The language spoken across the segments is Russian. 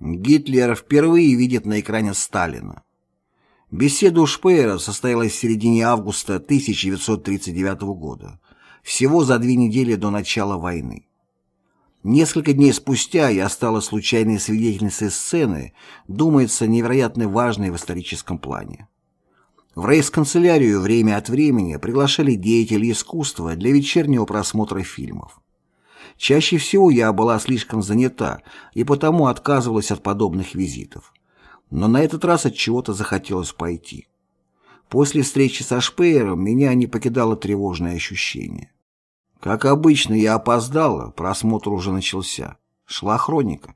Гитлер впервые видит на экране Сталина. Беседа у Шпеера состоялась в середине августа 1939 года, всего за две недели до начала войны. Несколько дней спустя я стала случайной свидетельницей сцены, думается, невероятно важной в историческом плане. В рейс-канцелярию время от времени приглашали деятелей искусства для вечернего просмотра фильмов. Чаще всего я была слишком занята и потому отказывалась от подобных визитов. Но на этот раз от чего-то захотелось пойти. После встречи со Шпеером меня не покидало тревожное ощущение. Как обычно, я опоздала, просмотр уже начался. Шла хроника.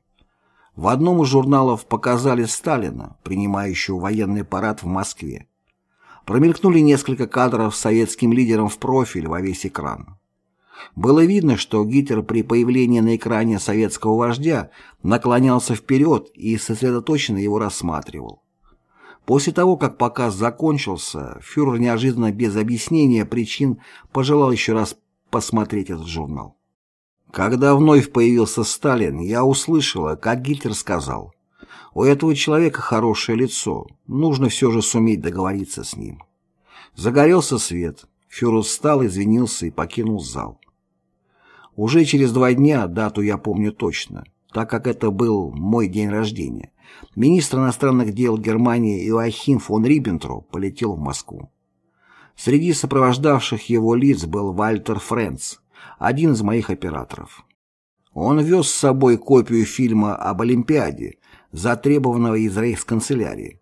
В одном из журналов показали Сталина, принимающего военный парад в Москве. Промелькнули несколько кадров с советским лидером в профиль во весь экран. Было видно, что Гитлер при появлении на экране советского вождя наклонялся вперед и сосредоточенно его рассматривал. После того, как показ закончился, фюрер неожиданно без объяснения причин пожелал еще раз посмотреть этот журнал. Когда вновь появился Сталин, я услышала, как Гитлер сказал, «У этого человека хорошее лицо, нужно все же суметь договориться с ним». Загорелся свет, фюрер встал, извинился и покинул зал. Уже через два дня, дату я помню точно, так как это был мой день рождения, министр иностранных дел Германии Иоахим фон Риббентроп полетел в Москву. Среди сопровождавших его лиц был Вальтер Френц, один из моих операторов. Он вез с собой копию фильма об Олимпиаде, затребованного из рейхсканцелярии.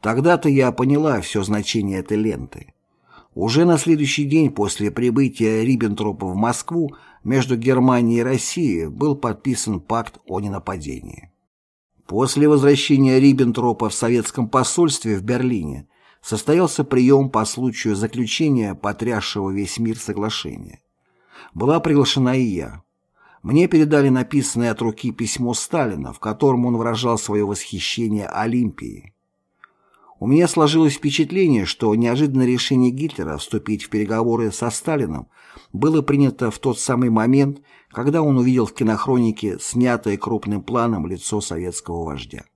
Тогда-то я поняла все значение этой ленты. Уже на следующий день после прибытия Риббентропа в Москву между Германией и Россией был подписан пакт о ненападении. После возвращения Риббентропа в советском посольстве в Берлине состоялся прием по случаю заключения потрясшего весь мир соглашения. Была приглашена и я. Мне передали написанное от руки письмо Сталина, в котором он выражал свое восхищение Олимпией. У меня сложилось впечатление, что неожиданное решение Гитлера вступить в переговоры со Сталином было принято в тот самый момент, когда он увидел в кинохронике снятое крупным планом лицо советского вождя.